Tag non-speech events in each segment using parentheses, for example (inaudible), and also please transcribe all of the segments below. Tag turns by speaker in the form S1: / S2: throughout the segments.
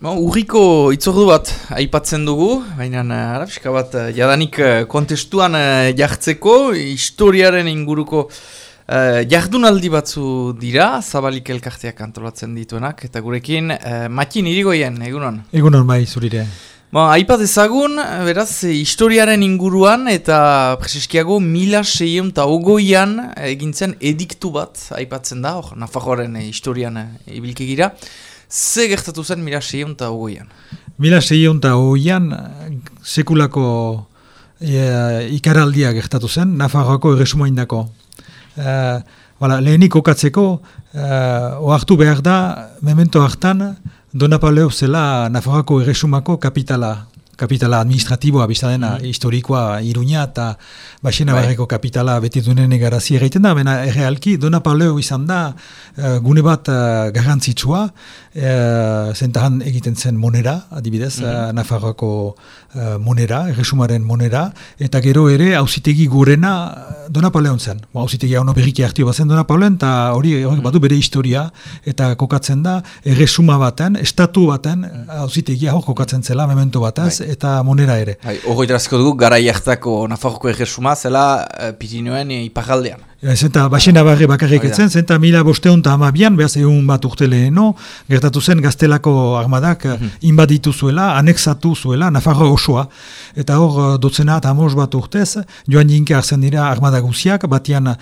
S1: Ba, urriko itzordu bat aipatzen dugu, baina eh, arabiska bat eh, jadanik eh, kontestuan jartzeko, historiaren inguruko uh, jardunaldi batzu dira, zabalik elkarteak antolatzen dituenak, eta gurekin uh, matin irigoien, egunon?
S2: Egunon bai, zurire.
S1: Ba, aipat ezagun, beraz, historiaren inguruan eta preseskiago mila seien eta ogoian egintzen ediktu bat aipatzen da, hor, Nafajoaren historian ibilkegira. Ze gertatu zen mila seion eta ogoian?
S2: Mila seion eta ogoian sekulako e, ikaraldia gertatu zen, Nafarroako erresumoindako. E, bala, lehenik okatzeko, e, oartu behar da, memento hartan, Donapaleo zela Nafarroako erresumako kapitala kapitala administratiboa biztadena mm historikoa iruña eta baxena bai. barreko kapitala beti duen egarazia egiten da, bena errealki Dona Pauleo izan da uh, gune bat uh, garrantzitsua uh, zentahan egiten zen monera, adibidez, mm -hmm. uh, Nafarroako uh, monera, erresumaren monera, eta gero ere hausitegi gorena Dona Pauleon zen. Hausitegi hau berriki hartio bat zen Dona Pauleon, eta hori mm -hmm. batu bere historia, eta kokatzen da, erresuma baten, estatu baten, hausitegi hau kokatzen zela, memento batez, bai eta monera ere.
S1: Hori drazko dugu, gara jartako Nafarroko egersuma zela uh, Pirinioen ipagaldean.
S2: Zenta, basena barri bakarrik etzen, zenta mila bosteun eta amabian, behaz egun bat urte leheno, gertatu zen gaztelako armadak mm -hmm. inbaditu zuela, anexatu zuela, Nafarro osoa. Eta hor, eh, dotzena eta amos bat urtez, joan jinke arzen dira armada guziak, batian uh,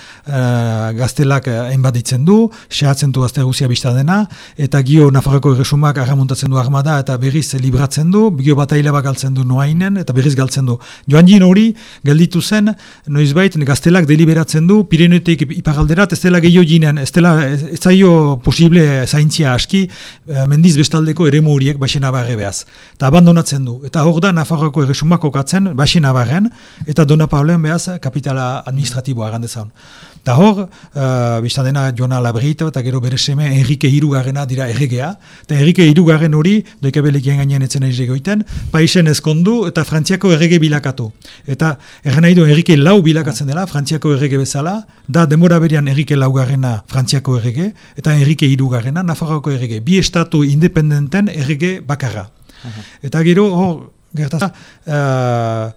S2: gaztelak inbaditzen du, sehatzen du gazte guzia bizta dena, eta gio Nafarroko erresumak arramuntatzen du armada eta berriz libratzen du, gio bataila bat galtzen du noainen, eta berriz galtzen du. Joan jin hori, gelditu zen, noizbait, gaztelak deliberatzen du, Pirinetik ipagalderat, ez dela gehiago ginen, ez dela, ez zailo posible zaintzia aski, eh, mendiz bestaldeko eremu horiek baxen abarre behaz. Eta abandonatzen du. Eta hor da, Nafarroako erresumako katzen, abarren, eta Dona Paulen behaz, kapitala administratiboa gandezan. Eta hor, uh, biztan dena Joana Labrito eta gero bere seme Enrique Hirugarrena dira erregea. Eta Enrique Hirugarren hori, doikabelekien gainean etzen erregoiten, paisen ezkondu eta frantziako errege bilakatu. Eta erren nahi du Enrique Lau bilakatzen dela, frantziako errege bezala, da demora berian Enrique Laugarrena frantziako errege, eta Enrique Hirugarrena Nafarroako errege. Bi estatu independenten errege bakarra. Eta gero, hor, gertaz, uh,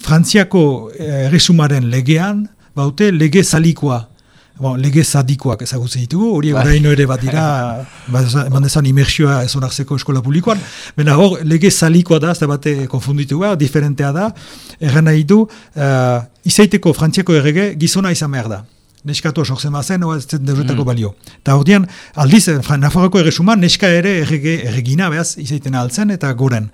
S2: frantziako erresumaren legean, baute lege zalikoa. Bon, lege zadikoak ezagutzen ditugu, hori bai. oraino ere bat dira, (laughs) ba, eman dezan imersioa ezonarzeko eskola publikoan, baina hor, lege zalikoa da, ez da bate konfunditu ba, diferentea da, erren nahi du, uh, izaiteko frantziako errege gizona izan behar da neskatua sortzen bazen, oa ez mm. balio. Eta hor dian, aldiz, Nafarroko erresuman, neska ere errege, erregina, behaz, izaiten altzen, eta goren.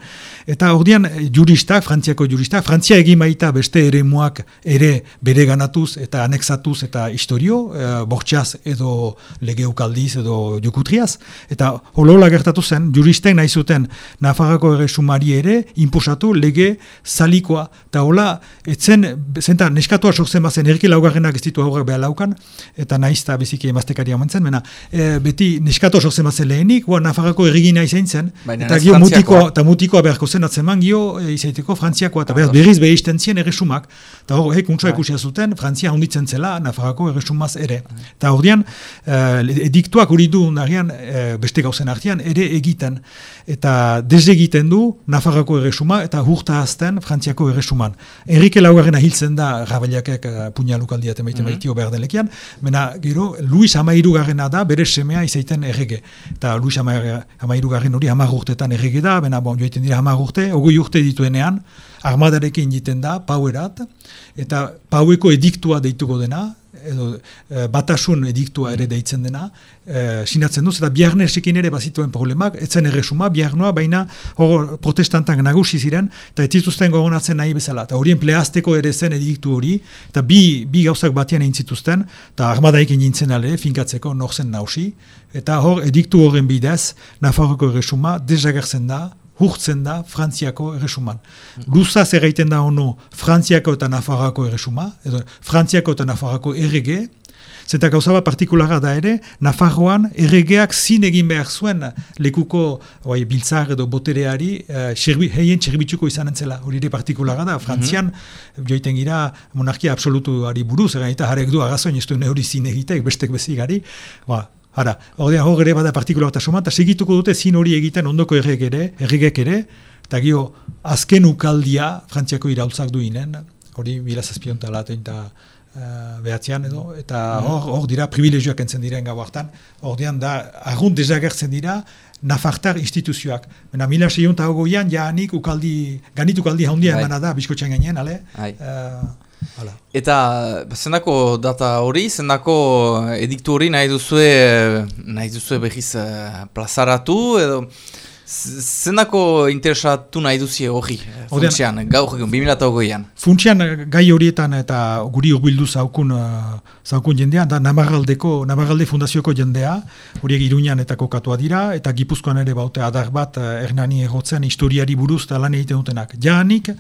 S2: Eta hor dian, juristak, frantziako juristak, frantzia egin baita beste ere muak ere bere ganatuz eta anexatuz eta historio, e, bortxaz edo legeukaldiz edo jokutriaz. Eta holola gertatu zen, juristek nahi zuten Nafarroko erresumari ere, imposatu lege zalikoa. Eta hola, etzen, zenta, neskatua sortzen bazen, erriki laugarrenak ez ditu aurrak behar daukan, eta naiz eta biziki emaztekari haumentzen, mena, e, beti neskato sortzen bazen lehenik, gua Nafarrako errigina izain zen, eta gio mutiko, eta mutikoa beharko zen atzeman gio e, izaiteko frantziakoa, eta behar berriz behizten zien erresumak, eta hor, hek untsua ikusia zuten, frantzia honditzen zela Nafarako erresumaz ere. Eta hor dian, e, ediktuak hori du narian, e, beste gauzen artean, ere egiten, eta desegiten du Nafarako erresuma, eta hurta azten frantziako erresuman. Enrique Laugarren ahiltzen da, rabeliakek uh, puñalukaldiat emaiten mm -hmm. behar lekian, mena gero Luis Amairu garrena da bere semea izaiten errege. Eta Luis Amairu garren hori hamar urtetan errege da, bena bon, joiten dira hamar urte, ogoi urte dituenean, armadarekin egiten da, pauerat, eta paueko ediktua deituko dena, edo e, batasun ediktua ere deitzen dena, e, sinatzen duz, eta biarnesekin ere bazituen problemak, etzen erresuma, biarnoa, baina hor protestantak nagusi ziren, eta ez zituzten gogonatzen nahi bezala, eta horien pleazteko ere zen ediktu hori, eta bi, bi gauzak batian egin zituzten, eta armadaikin nintzen ale, finkatzeko norzen nausi, eta hor ediktu horren bidez, Nafarroko erresuma, dezagertzen da, hurtzen da Frantziako erresuman. Luzaz erraiten da ono Frantziako eta Nafarrako erresuma, edo Frantziako eta Nafarrako errege, zeta gauzaba partikulara da ere, Nafarroan erregeak zin egin behar zuen lekuko oai, biltzar edo botereari uh, heien txerbitzuko izan entzela, hori ere partikulara da, Frantzian, mm joiten gira monarkia absolutuari buruz, eta jarek du agazoin ez du hori zin egitek, bestek bezigari, ba, Hara, ordean hor ere bada partikular eta segituko dute zin hori egiten ondoko errek ere, erregek ere, eta gio, azken ukaldia, frantziako iraultzak duinen, hori mila zazpion tala eta uh, behatzean edo, eta mhm. hor, hor dira privilegioak entzen diren gau hartan, hor da, argunt dezagertzen dira, nafartar instituzioak. Bena, mila seion eta hogoian, jaanik ukaldi, ganit ukaldi haundia bai. emana da, bizkotxean gainean, ale?
S1: Uh, eta, zendako data hori, zendako ediktu hori nahi duzue, nahi duzue behiz uh, plazaratu, edo... Zenako interesatu nahi duzie hori, funtsian, gaur egun, 2008an?
S2: Funtsian, gai horietan eta guri urbildu zaukun, uh, zaukun jendea, da Namarraldeko, Namarralde Fundazioko jendea, horiek iruñan eta kokatua dira, eta Gipuzkoan ere baute adar bat, uh, Hernani egotzen historiari buruz eta lan egiten dutenak. Jaanik,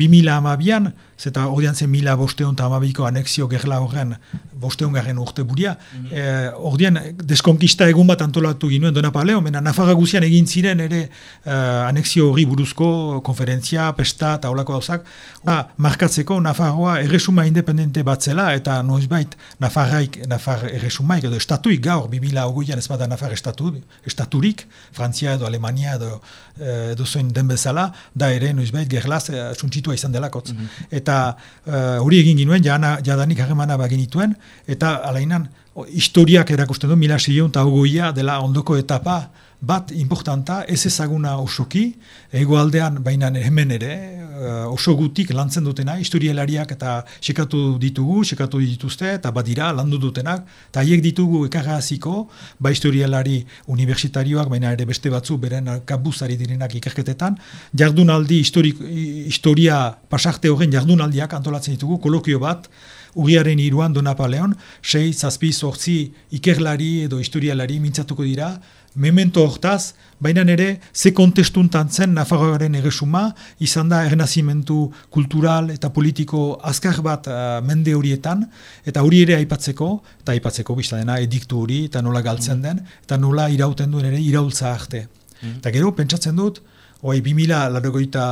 S2: 2000 amabian, zeta odian zen mila bosteon eta amabiko anexio gerla horren bosteon garen urte buria, mm -hmm. e, deskonkista egun bat antolatu ginuen dona paleo, mena Nafarra guzian egin ziren ere uh, anexio hori buruzko konferentzia, pesta eta holako dauzak, ba, markatzeko Nafarroa erresuma independente bat zela, eta noizbait Nafarraik, Nafar erresumaik edo estatuik gaur, 2000 ogoian ez bada Nafar estatu, estaturik, Frantzia edo Alemania edo, eh, edo zoin den bezala, da ere noizbait gerlaz uh, suntsitua izan delakotz. Mm eta eh, hori egin ginuen, jana, jadanik hagemana bagenituen, eta alainan, historiak erakusten du, mila zion eta ogoia dela ondoko etapa, bat importanta, ez ezaguna osoki, egoaldean baina hemen ere, uh, oso gutik lantzen dutena, historialariak eta sekatu ditugu, sekatu dituzte, eta badira, landu dutenak, eta haiek ditugu ekarraziko, ba historialari universitarioak, baina ere beste batzu, beren kabuzari direnak ikerketetan, jardunaldi, historik, historia pasarte horren jardunaldiak antolatzen ditugu, kolokio bat, Uriaren iruan Donapaleon, sei, zazpi, sortzi, ikerlari edo historialari mintzatuko dira, memento hortaz, baina ere, ze kontestuntan zen Nafarroaren eresuma, izan da ernazimentu kultural eta politiko azkar bat uh, mende horietan, eta hori ere aipatzeko, eta aipatzeko bizta dena ediktu hori, eta nola galtzen den, eta nola irauten duen ere iraultza arte. Mm. Eta gero, pentsatzen dut, oi, 2000 larogoita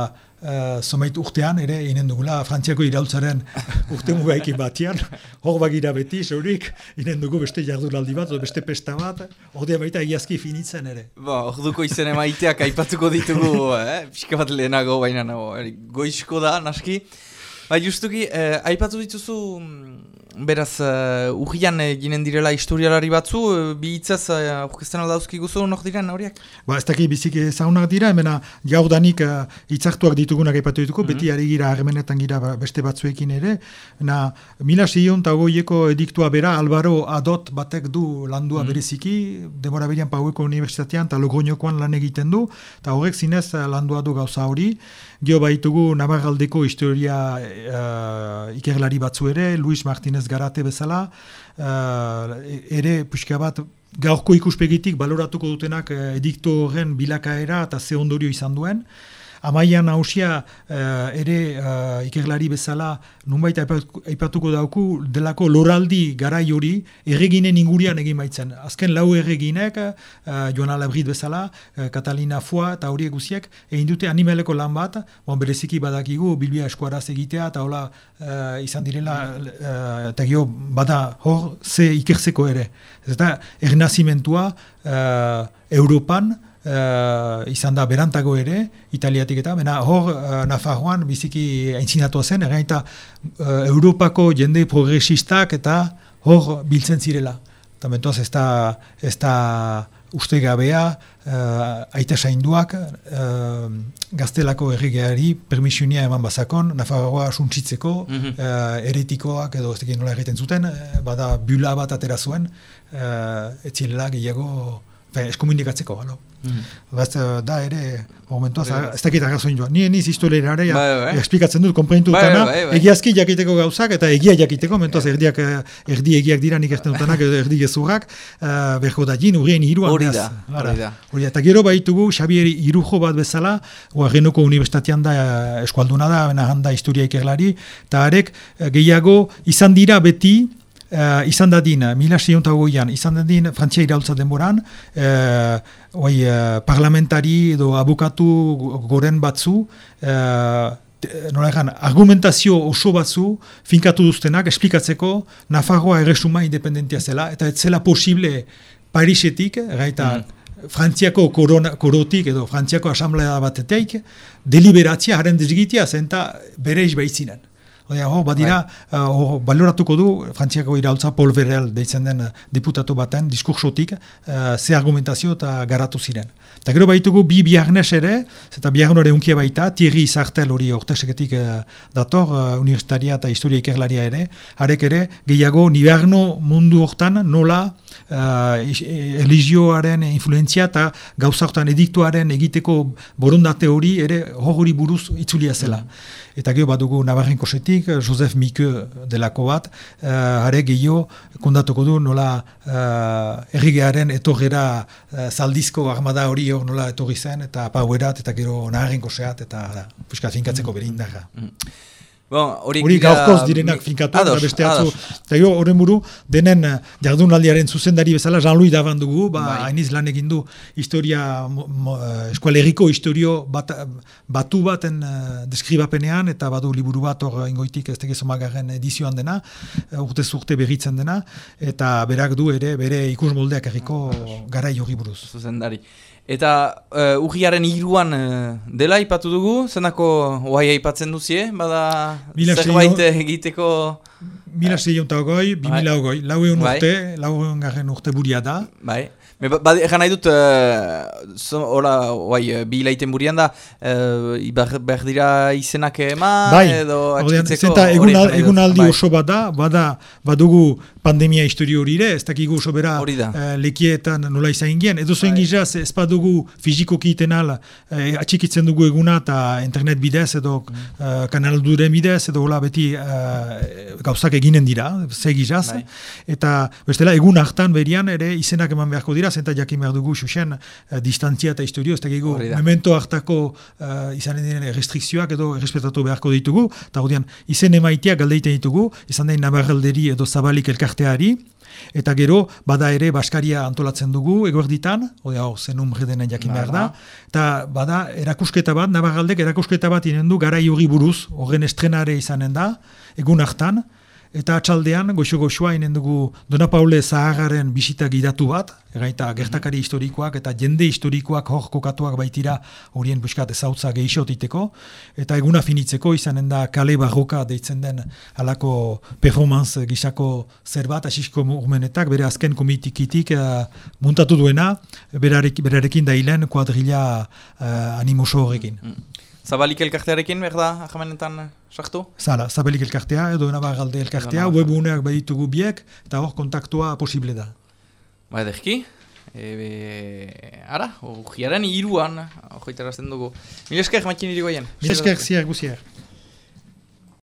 S2: uh, zomait urtean ere inen dugula Frantziako iraultzaren urte mugaikin batian, hor bagira beti, zeurik, inen dugu beste jardunaldi bat, beste pesta bat, hor baita egiazki finitzen ere.
S1: Ba, hor duko izen emaiteak aipatuko ditugu, eh? pixka bat lehenago, baina nago, goizko da, naski. Ba, justuki, eh, aipatu dituzu, mm, beraz, uh, urrian ginen direla historialari batzu, uh, bi hitzaz uh, aurkezten aldauzki guzu nok diren horiek?
S2: Ba, ez daki biziki zaunak dira, emena gaurdanik uh, hitzartuak ditugunak aipatu dituko, mm -hmm. beti ari gira armenetan gira ba, beste batzuekin ere. Na, mila zion eta goieko ediktua bera, Albaro Adot batek du landua mm -hmm. bereziki, demora berian paueko universitatean eta logroñokoan lan egiten du, eta horrek zinez landua du gauza hori. Gio baitugu Navarraldeko historia uh, ikerlari batzu ere, Luis Martinez Garate bezala, uh, ere pixka bat gaurko ikuspegitik baloratuko dutenak uh, edikto horren bilakaera eta ze ondorio izan duen. Amaian hausia uh, ere uh, ikerlari bezala nunbait aipatuko dauku delako loraldi garai hori erreginen ingurian egin baitzen. Azken lau erreginek, uh, Joan Alabrit bezala, uh, Katalina Fua eta horiek guziek, egin dute animaleko lan bat, bon, bereziki badakigu bilbia eskuaraz egitea eta hola uh, izan direla uh, gio bada hor ze ikertzeko ere. Eta ernazimentua uh, Europan, uh, izan da berantago ere, italiatik eta, bena hor uh, Nafarroan biziki aintzinatu zen, eta uh, Europako jende progresistak eta hor biltzen zirela. Eta mentoaz ez da, ez da uste gabea, uh, aita sainduak uh, gaztelako errigeari permisionia eman bazakon, Nafarroa suntzitzeko, mm -hmm. uh, eretikoak edo ez tekin nola egiten zuten, bada bula bat atera zuen, uh, etzilela gehiago eskomunikatzeko, balo. Mm. da ere, momentuaz, ez dakit agazoin joan. Nien niz historiera bai, bai. esplikatzen dut, komprenitu bai, dutana, bai, bai, egiazki jakiteko gauzak, eta egia jakiteko, momentuaz, erdiak, eh, erdi egiak dira nik erten dutanak, erdi gezurrak, uh, berko da jin, urien iruan.
S1: Hori da, hori da.
S2: Eta gero baitugu, Xabier irujo bat bezala, oa genoko universitatean da, eh, eskualduna da, bena handa historia ikerlari, eta arek, gehiago, izan dira beti, uh, izan dadin, mila goian, izan dadin frantzia iraultza denboran, uh, uh, parlamentari edo abukatu goren batzu, uh, nola egan, argumentazio oso batzu finkatu duztenak esplikatzeko Nafarroa erresuma independentia zela, eta ez zela posible Parisetik, gaita mm. Frantziako korona, korotik edo Frantziako asamblea bateteik, deliberatzia haren dizgitia zenta bere izbaitzinen. Oda, ho, badira, bai. uh, baloratuko du, Frantziako iraultza Paul Verrel deitzen den uh, diputatu baten, diskursotik, uh, ze argumentazio eta garatu ziren. Eta gero baitugu bi biarnes ere, eta biarnore unkia baita, Thierry Sartel hori orteseketik uh, dator, uh, universitaria eta historia ikerlaria ere, harek ere, gehiago, niberno mundu hortan nola uh, religioaren influenzia eta gauza hortan ediktuaren egiteko borondate hori ere hori buruz itzulia zela. Eta gero badugu Navarren kosetik, Josef Mike delako bat, uh, are gehiago kondatuko du nola uh, errigearen etorgera uh, zaldizko armada hori hor nola etorri zen, eta pauerat, eta gero Navarren koseat, eta uh, finkatzeko mm. bere indaga. Mm.
S1: Bon,
S2: hori gauzkoz direnak finkatu, eta beste atzu. Eta jo, horren buru, denen uh, jardunaldiaren zuzendari bezala, Jean-Louis Davan dugu, ba, bai. hainiz lan egin du historia, uh, eskualeriko historio bat, batu baten uh, deskribapenean, eta badu liburu bat hor ingoitik ez tegezo magarren edizioan dena, urte zurte berritzen dena, eta berak du ere, bere ikus moldeak erriko gara hori buruz.
S1: Zuzendari. Eta uh, urriaren iruan uh, dela ipatu dugu, zenako oaia ipatzen duzie, bada zerbait egiteko...
S2: Mila zeion eta ogoi, bi bai. mila ogoi, lau egun bai. urte, lau egun garen urte buria da.
S1: Bai. Ba, ba, egan nahi dut, uh, so, ola, oai, uh, bi hilaiten burian da, uh, behar dira izenak eman,
S2: bai, edo atxitzeko... Zenta egun, al, egun aldi bai. oso bada, bada, badugu pandemia historio hori ere, ez dakigu oso bera uh, lekietan nola izan ingien, edo zoen bai. gizaz, ez badugu fiziko kiten ala, uh, atxikitzen dugu eguna eta internet bidez, edo uh, kanal duren bidez, edo hola beti uh, gauzak eginen dira, ze gizaz, bai. eta bestela egun hartan berian ere izenak eman beharko dira, zenta jakin behar dugu xuxen uh, distantzia eta historio, ez da. memento hartako uh, izanen diren restrikzioak edo errespetatu beharko ditugu, eta hori izen emaitia galdeiten ditugu, izan den nabarralderi edo zabalik elkarteari, eta gero bada ere baskaria antolatzen dugu eguerditan, hori hau zen umre denen jakin behar da, eta bada erakusketa bat, nabarraldek erakusketa bat inen du gara buruz, horren estrenare izanen da, egun hartan, Eta atxaldean, goxo-goxoa inen dugu Dona Paule Zaharren bisita gidatu bat, egaita gertakari historikoak eta jende historikoak hor kokatuak baitira horien buskat ezautza gehixotiteko, eta eguna finitzeko izanen da kale barroka deitzen den alako performance gisako zer bat, asisko urmenetak, bere azken komitikitik uh, muntatu duena, berarekin, berarekin dailen kuadrilla uh, animoso horrekin. Mm.
S1: Zabalik elkartearekin, berda, ahamenetan sartu?
S2: Zala, zabalik elkartea, edo nabagalde elkartea, webuneak baditugu biek, eta hor kontaktua posible da.
S1: Ba edekki, ebe, ara, ujiaren iruan, hori terazten dugu. Mil esker, makin irigoien.
S2: Mil esker, ziar, guziar.